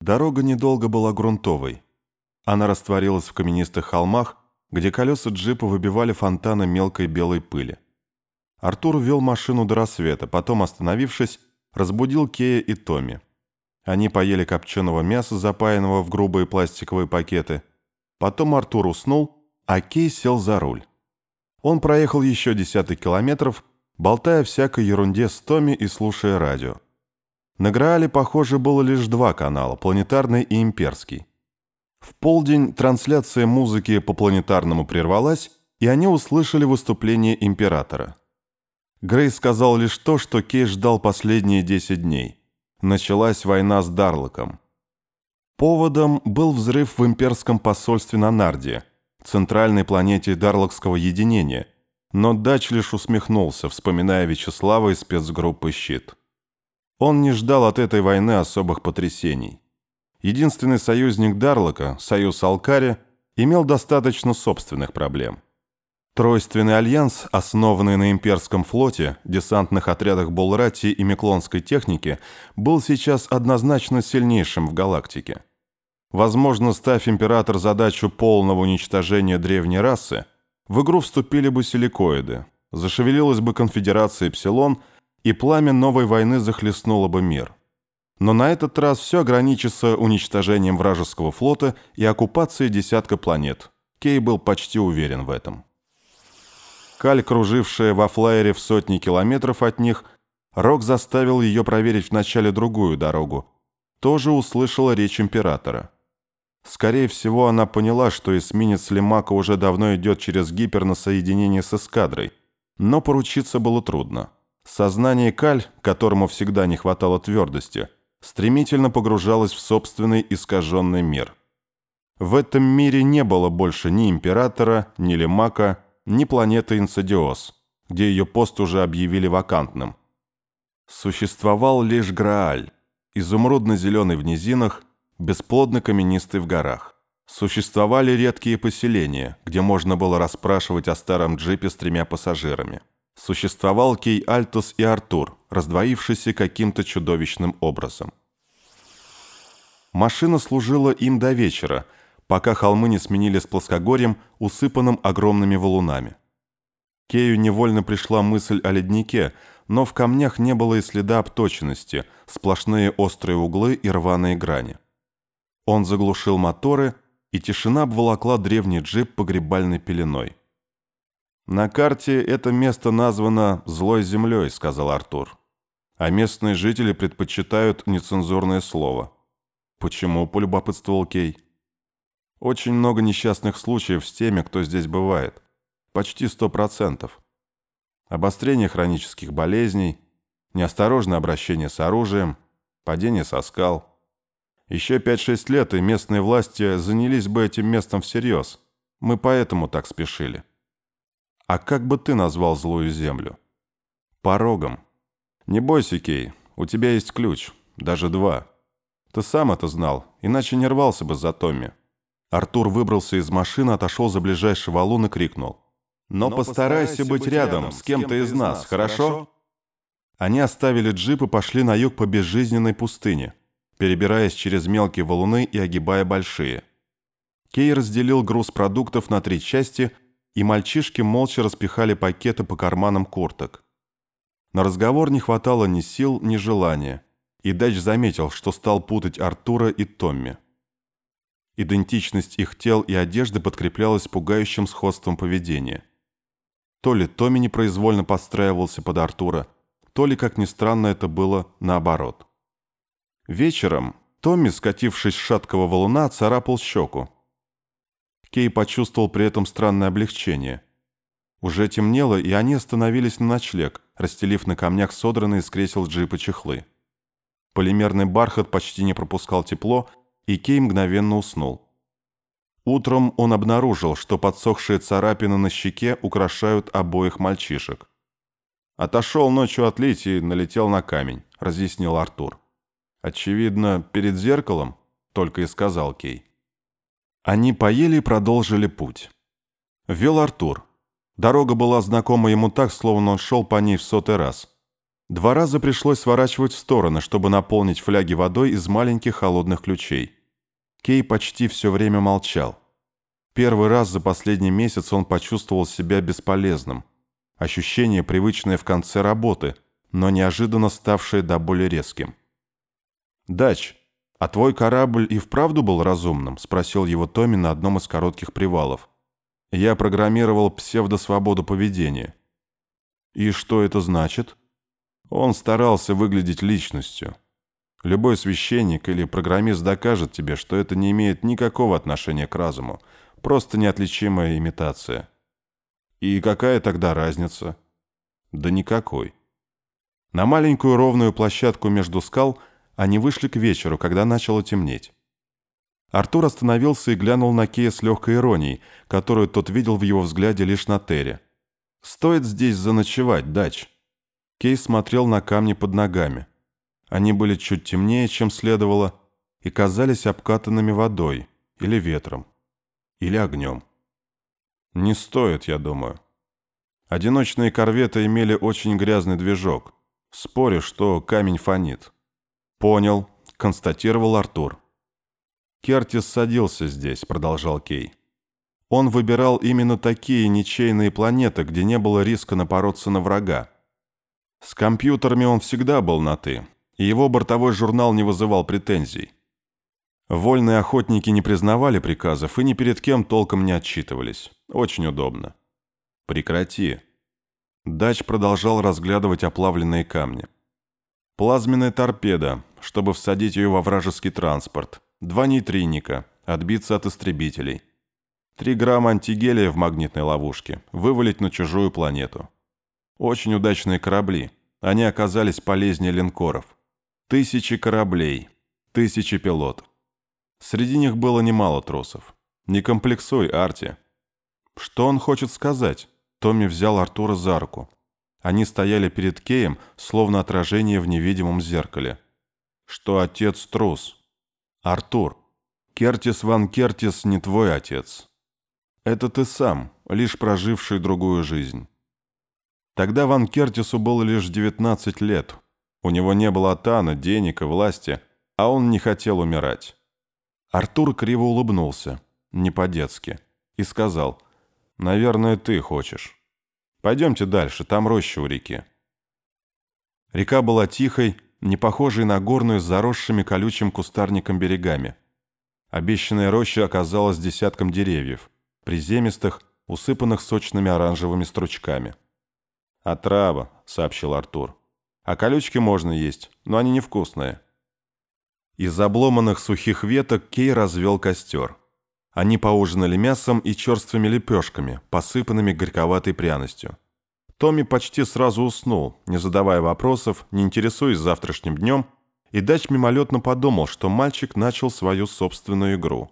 Дорога недолго была грунтовой. Она растворилась в каменистых холмах, где колеса джипа выбивали фонтаны мелкой белой пыли. Артур вел машину до рассвета, потом, остановившись, разбудил Кея и Томми. Они поели копченого мяса, запаянного в грубые пластиковые пакеты. Потом Артур уснул, а Кей сел за руль. Он проехал еще десяток километров, болтая всякой ерунде с Томми и слушая радио. На Граале, похоже, было лишь два канала – планетарный и имперский. В полдень трансляция музыки по планетарному прервалась, и они услышали выступление императора. Грей сказал лишь то, что Кей ждал последние 10 дней. Началась война с Дарлоком. Поводом был взрыв в имперском посольстве на Нарде, центральной планете Дарлокского единения, но Дач лишь усмехнулся, вспоминая Вячеслава из спецгруппы «Щит». Он не ждал от этой войны особых потрясений. Единственный союзник Дарлока, союз Алкари, имел достаточно собственных проблем. Тройственный альянс, основанный на имперском флоте, десантных отрядах Болрати и Меклонской технике, был сейчас однозначно сильнейшим в галактике. Возможно, ставь император задачу полного уничтожения древней расы, в игру вступили бы силикоиды, зашевелилась бы конфедерация Эпсилон, и пламя новой войны захлестнуло бы мир. Но на этот раз все ограничится уничтожением вражеского флота и оккупацией десятка планет. Кей был почти уверен в этом. Каль, кружившая во флайере в сотни километров от них, Рок заставил ее проверить вначале другую дорогу. Тоже услышала речь императора. Скорее всего, она поняла, что эсминец Лемака уже давно идет через гипер на соединение с эскадрой, но поручиться было трудно. Сознание Каль, которому всегда не хватало твердости, стремительно погружалось в собственный искаженный мир. В этом мире не было больше ни императора, ни Лемака, ни планеты Инсадиос, где ее пост уже объявили вакантным. Существовал лишь Грааль, изумрудно-зеленый в низинах, бесплодно-каменистый в горах. Существовали редкие поселения, где можно было расспрашивать о старом джипе с тремя пассажирами. Существовал Кей Альтус и Артур, раздвоившийся каким-то чудовищным образом. Машина служила им до вечера – пока холмы не сменили с плоскогорьем, усыпанным огромными валунами. Кею невольно пришла мысль о леднике, но в камнях не было и следа обточенности, сплошные острые углы и рваные грани. Он заглушил моторы, и тишина обволокла древний джип погребальной пеленой. «На карте это место названо «злой землей», — сказал Артур. «А местные жители предпочитают нецензурное слово». «Почему?» — полюбопытствовал Кей. Очень много несчастных случаев с теми, кто здесь бывает. Почти сто процентов. Обострение хронических болезней, неосторожное обращение с оружием, падение со скал. Еще 5-6 лет, и местные власти занялись бы этим местом всерьез. Мы поэтому так спешили. А как бы ты назвал злую землю? Порогом. Не бойся, Кей, у тебя есть ключ, даже два. Ты сам это знал, иначе не рвался бы за Томми. Артур выбрался из машины, отошел за ближайший валун и крикнул. «Но, Но постарайся, постарайся быть рядом с кем-то из нас, хорошо?» Они оставили джип и пошли на юг по безжизненной пустыне, перебираясь через мелкие валуны и огибая большие. Кей разделил груз продуктов на три части, и мальчишки молча распихали пакеты по карманам курток. На разговор не хватало ни сил, ни желания, и Дач заметил, что стал путать Артура и Томми. Идентичность их тел и одежды подкреплялась пугающим сходством поведения. То ли Томми непроизвольно подстраивался под Артура, то ли, как ни странно, это было наоборот. Вечером Томми, скатившись с шаткого валуна, царапал щеку. Кей почувствовал при этом странное облегчение. Уже темнело, и они остановились на ночлег, расстелив на камнях содранные с кресел джипа чехлы. Полимерный бархат почти не пропускал тепло, и Кей мгновенно уснул. Утром он обнаружил, что подсохшие царапины на щеке украшают обоих мальчишек. «Отошел ночью отлить и налетел на камень», — разъяснил Артур. «Очевидно, перед зеркалом», — только и сказал Кей. Они поели и продолжили путь. Вел Артур. Дорога была знакома ему так, словно он шел по ней в сотый раз. Два раза пришлось сворачивать в стороны, чтобы наполнить фляги водой из маленьких холодных ключей. Кей почти все время молчал. Первый раз за последний месяц он почувствовал себя бесполезным. Ощущение, привычное в конце работы, но неожиданно ставшее до боли резким. «Дач, а твой корабль и вправду был разумным?» – спросил его Томми на одном из коротких привалов. «Я программировал псевдосвободу поведения». «И что это значит?» Он старался выглядеть личностью. Любой священник или программист докажет тебе, что это не имеет никакого отношения к разуму, просто неотличимая имитация. И какая тогда разница? Да никакой. На маленькую ровную площадку между скал они вышли к вечеру, когда начало темнеть. Артур остановился и глянул на Кея с легкой иронией, которую тот видел в его взгляде лишь на Терре. «Стоит здесь заночевать, дач». Кей смотрел на камни под ногами. Они были чуть темнее, чем следовало, и казались обкатанными водой, или ветром, или огнем. Не стоит, я думаю. Одиночные корветы имели очень грязный движок. Спорю, что камень фонит. Понял, констатировал Артур. Кертис садился здесь, продолжал Кей. Он выбирал именно такие ничейные планеты, где не было риска напороться на врага. С компьютерами он всегда был на «ты», и его бортовой журнал не вызывал претензий. Вольные охотники не признавали приказов и ни перед кем толком не отчитывались. Очень удобно. Прекрати. Дач продолжал разглядывать оплавленные камни. Плазменная торпеда, чтобы всадить ее во вражеский транспорт. Два нейтринника, отбиться от истребителей. Три грамма антигелия в магнитной ловушке, вывалить на чужую планету. Очень удачные корабли. Они оказались полезнее линкоров. Тысячи кораблей, тысячи пилотов. Среди них было немало тросов. Не комплексуй, Арти. Что он хочет сказать? Томми взял Артура за руку. Они стояли перед Кеем, словно отражение в невидимом зеркале. Что отец трус. Артур, Кертис Ван Кертис не твой отец. Это ты сам, лишь проживший другую жизнь. Тогда Ван Кертису было лишь 19 лет. У него не было тана, денег и власти, а он не хотел умирать. Артур криво улыбнулся, не по-детски, и сказал, «Наверное, ты хочешь. Пойдемте дальше, там роща у реки». Река была тихой, не похожей на горную с заросшими колючим кустарником берегами. Обещанная роща оказалась десятком деревьев, приземистых, усыпанных сочными оранжевыми стручками. «Отрава», — сообщил Артур. «А колючки можно есть, но они невкусные». Из обломанных сухих веток Кей развел костер. Они поужинали мясом и черствыми лепешками, посыпанными горьковатой пряностью. Томми почти сразу уснул, не задавая вопросов, не интересуясь завтрашним днем, и Дач мимолетно подумал, что мальчик начал свою собственную игру.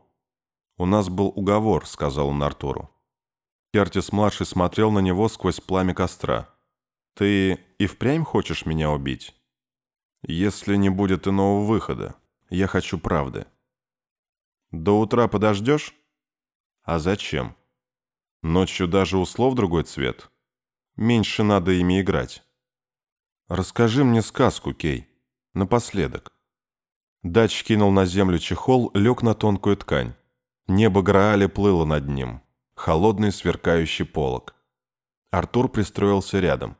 «У нас был уговор», — сказал он Артуру. Кертис-младший смотрел на него сквозь пламя костра. Ты и впрямь хочешь меня убить? Если не будет иного выхода, я хочу правды. До утра подождешь? А зачем? Ночью даже услов другой цвет. Меньше надо ими играть. Расскажи мне сказку, Кей. Напоследок. Дач кинул на землю чехол, лег на тонкую ткань. Небо Грааля плыло над ним. Холодный сверкающий полог. Артур пристроился рядом.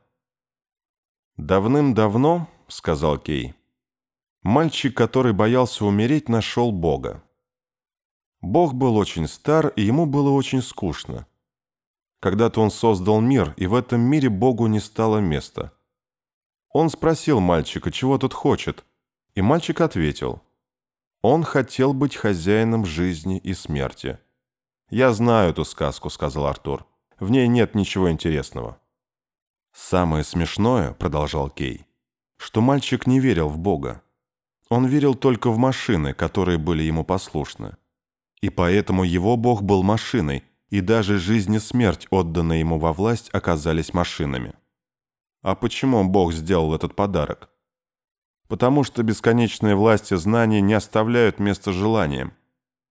«Давным-давно, — сказал Кей, — мальчик, который боялся умереть, нашел Бога. Бог был очень стар, и ему было очень скучно. Когда-то он создал мир, и в этом мире Богу не стало места. Он спросил мальчика, чего тот хочет, и мальчик ответил. Он хотел быть хозяином жизни и смерти. «Я знаю эту сказку», — сказал Артур. «В ней нет ничего интересного». «Самое смешное», — продолжал Кей, — «что мальчик не верил в Бога. Он верил только в машины, которые были ему послушны. И поэтому его Бог был машиной, и даже жизнь и смерть, отданные ему во власть, оказались машинами. А почему Бог сделал этот подарок? Потому что бесконечные власти знаний не оставляют места желаниям,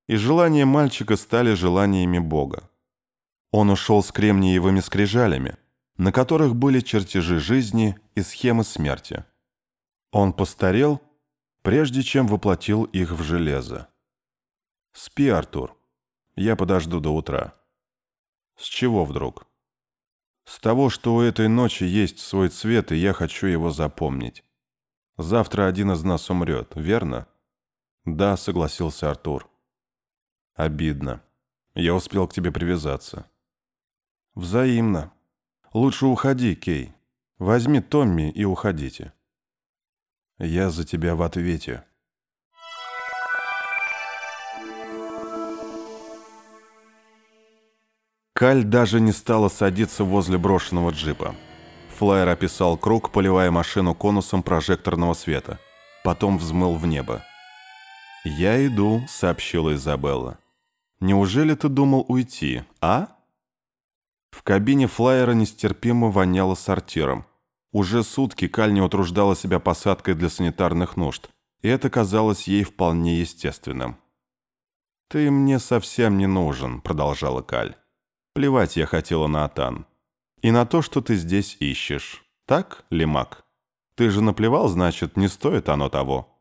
и желания мальчика стали желаниями Бога. Он ушел с кремниевыми скрижалями — на которых были чертежи жизни и схемы смерти. Он постарел, прежде чем воплотил их в железо. «Спи, Артур. Я подожду до утра». «С чего вдруг?» «С того, что у этой ночи есть свой цвет, и я хочу его запомнить. Завтра один из нас умрет, верно?» «Да», — согласился Артур. «Обидно. Я успел к тебе привязаться». «Взаимно. Лучше уходи, Кей. Возьми Томми и уходите». «Я за тебя в ответе». Каль даже не стала садиться возле брошенного джипа. Флайер описал круг, поливая машину конусом прожекторного света. Потом взмыл в небо. «Я иду», — сообщила Изабелла. «Неужели ты думал уйти, а?» В кабине флайера нестерпимо воняло сортиром. Уже сутки Каль не утруждала себя посадкой для санитарных нужд, и это казалось ей вполне естественным. «Ты мне совсем не нужен», — продолжала Каль. Плевать я хотела на Атан. И на то, что ты здесь ищешь. Так, Лимак? Ты же наплевал, значит, не стоит оно того.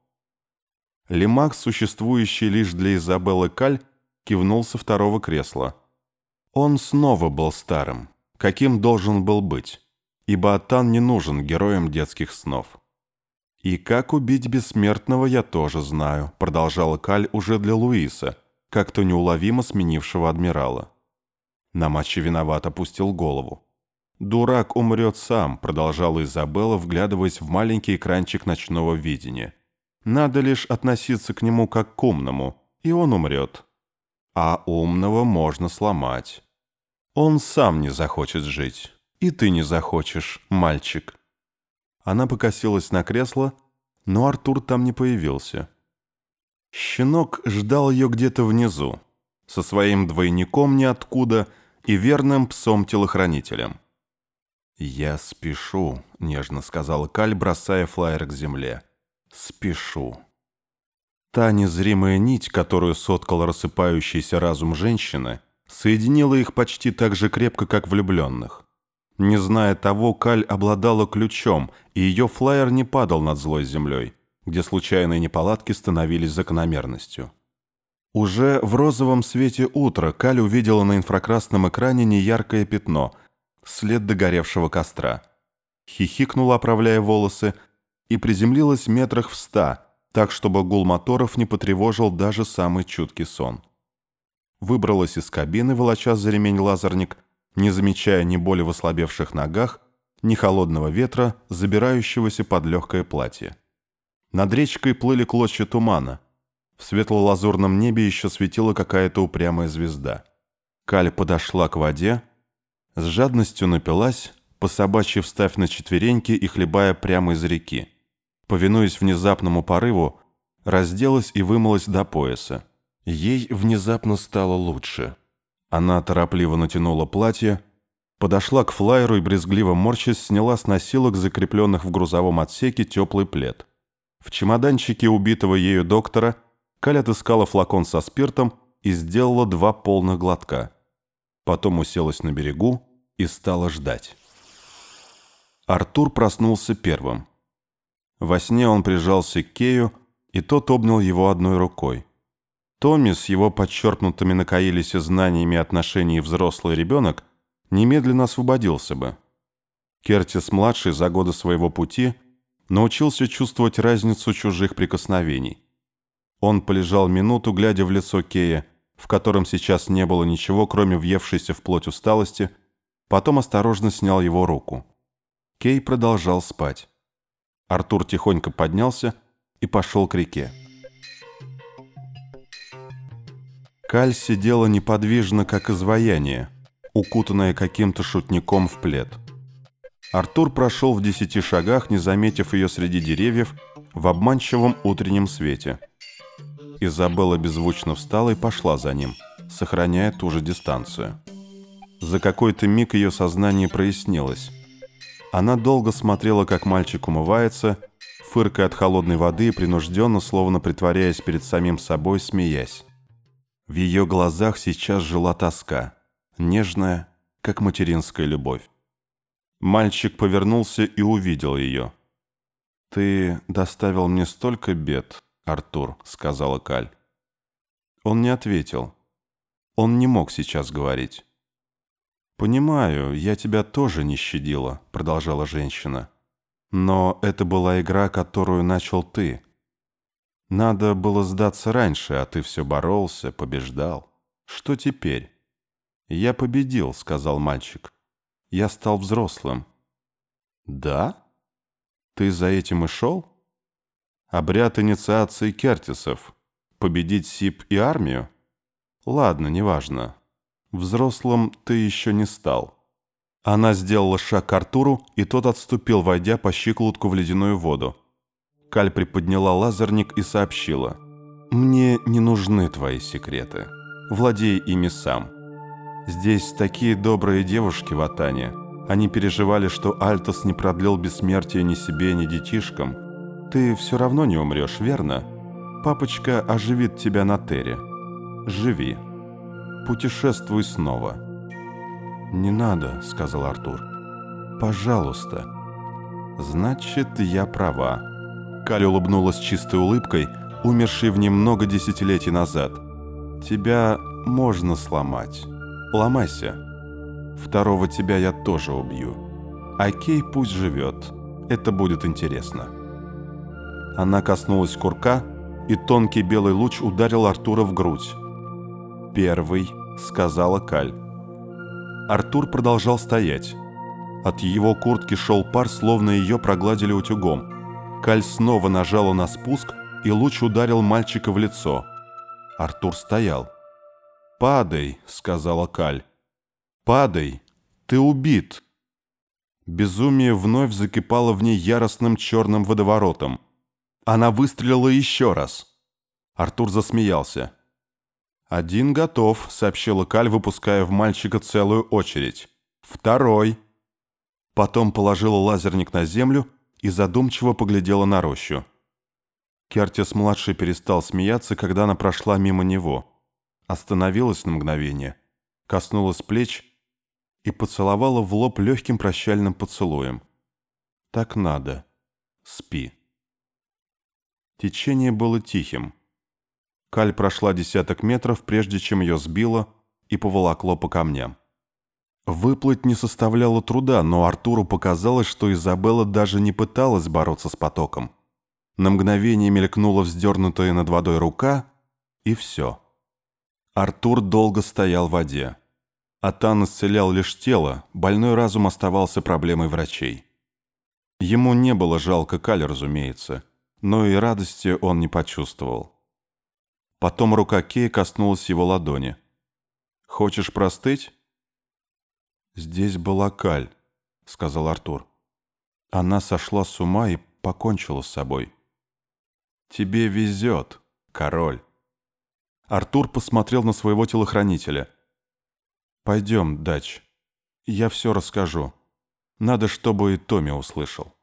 Лимак, существующий лишь для Изабеллы Каль, кивнул со второго кресла. Он снова был старым, каким должен был быть, ибо Атан не нужен героям детских снов. «И как убить бессмертного я тоже знаю», продолжала Каль уже для Луиса, как-то неуловимо сменившего адмирала. На матче виноват опустил голову. «Дурак умрет сам», — продолжала Изабелла, вглядываясь в маленький экранчик ночного видения. «Надо лишь относиться к нему как к умному, и он умрет. А умного можно сломать. Он сам не захочет жить, и ты не захочешь, мальчик». Она покосилась на кресло, но Артур там не появился. Щенок ждал ее где-то внизу, со своим двойником ниоткуда — и верным псом-телохранителем. «Я спешу», — нежно сказал Каль, бросая флайер к земле. «Спешу». Та незримая нить, которую соткал рассыпающийся разум женщины, соединила их почти так же крепко, как влюбленных. Не зная того, Каль обладала ключом, и ее флайер не падал над злой землей, где случайные неполадки становились закономерностью. Уже в розовом свете утра Каль увидела на инфракрасном экране неяркое пятно, след догоревшего костра. Хихикнула, оправляя волосы, и приземлилась метрах в ста, так, чтобы гул моторов не потревожил даже самый чуткий сон. Выбралась из кабины, волоча за ремень лазерник, не замечая ни боли в ослабевших ногах, ни холодного ветра, забирающегося под легкое платье. Над речкой плыли клочья тумана, в светло-лазурном небе еще светила какая-то упрямая звезда. Каль подошла к воде, с жадностью напилась, по собачьи встав на четвереньки и хлебая прямо из реки. Повинуясь внезапному порыву, разделась и вымылась до пояса. Ей внезапно стало лучше. Она торопливо натянула платье, подошла к флайеру и, брезгливо морщась, сняла с носилок, закрепленных в грузовом отсеке, теплый плед. В чемоданчике убитого ею доктора Каль отыскала флакон со спиртом и сделала два полных глотка. Потом уселась на берегу и стала ждать. Артур проснулся первым. Во сне он прижался к Кею, и тот обнял его одной рукой. Томми с его подчеркнутыми на Каилисе знаниями отношений взрослый ребенок немедленно освободился бы. Кертис-младший за годы своего пути научился чувствовать разницу чужих прикосновений. Он полежал минуту, глядя в лицо Кея, в котором сейчас не было ничего, кроме въевшейся в плоть усталости, потом осторожно снял его руку. Кей продолжал спать. Артур тихонько поднялся и пошел к реке. Каль сидела неподвижно, как изваяние, укутанная каким-то шутником в плед. Артур прошел в десяти шагах, не заметив ее среди деревьев, в обманчивом утреннем свете – Изабелла беззвучно встала и пошла за ним, сохраняя ту же дистанцию. За какой-то миг ее сознание прояснилось. Она долго смотрела, как мальчик умывается, фыркая от холодной воды и принужденно, словно притворяясь перед самим собой, смеясь. В ее глазах сейчас жила тоска, нежная, как материнская любовь. Мальчик повернулся и увидел ее. «Ты доставил мне столько бед, Артур», — сказала Каль. Он не ответил. Он не мог сейчас говорить. «Понимаю, я тебя тоже не щадила», — продолжала женщина. «Но это была игра, которую начал ты. Надо было сдаться раньше, а ты все боролся, побеждал. Что теперь?» «Я победил», — сказал мальчик. «Я стал взрослым». «Да? Ты за этим и шел?» «Обряд инициации Кертисов. Победить СИП и армию?» «Ладно, неважно. Взрослым ты еще не стал». Она сделала шаг к Артуру, и тот отступил, войдя по щиколотку в ледяную воду. Каль приподняла лазерник и сообщила. «Мне не нужны твои секреты. Владей ими сам. Здесь такие добрые девушки в Атане. Они переживали, что Альтос не продлил бессмертие ни себе, ни детишкам. Ты все равно не умрешь, верно? Папочка оживит тебя на Терре. Живи. Путешествуй снова». «Не надо», — сказал Артур. «Пожалуйста». «Значит, я права». Каль улыбнулась чистой улыбкой, умершей в немного десятилетий назад. «Тебя можно сломать». Ломайся. Второго тебя я тоже убью. А пусть живет. Это будет интересно. Она коснулась курка, и тонкий белый луч ударил Артура в грудь. «Первый», — сказала Каль. Артур продолжал стоять. От его куртки шел пар, словно ее прогладили утюгом. Каль снова нажала на спуск, и луч ударил мальчика в лицо. Артур стоял. «Падай», — сказала Каль. «Падай, ты убит». Безумие вновь закипало в ней яростным черным водоворотом. Она выстрелила еще раз. Артур засмеялся. «Один готов», — сообщила Каль, выпуская в мальчика целую очередь. «Второй». Потом положила лазерник на землю и задумчиво поглядела на рощу. Кертис-младший перестал смеяться, когда она прошла мимо него остановилась на мгновение, коснулась плеч и поцеловала в лоб легким прощальным поцелуем. «Так надо. Спи». Течение было тихим. Каль прошла десяток метров, прежде чем ее сбило и поволокло по камням. Выплыть не составляло труда, но Артуру показалось, что Изабелла даже не пыталась бороться с потоком. На мгновение мелькнула вздернутая над водой рука, и все. Артур долго стоял в воде. Атан исцелял лишь тело, больной разум оставался проблемой врачей. Ему не было жалко Кали, разумеется, но и радости он не почувствовал. Потом рука Кея коснулась его ладони. «Хочешь простыть?» «Здесь была Каль», — сказал Артур. «Она сошла с ума и покончила с собой». «Тебе везет, король». Артур посмотрел на своего телохранителя. «Пойдем, Дач. Я все расскажу. Надо, чтобы и Томми услышал».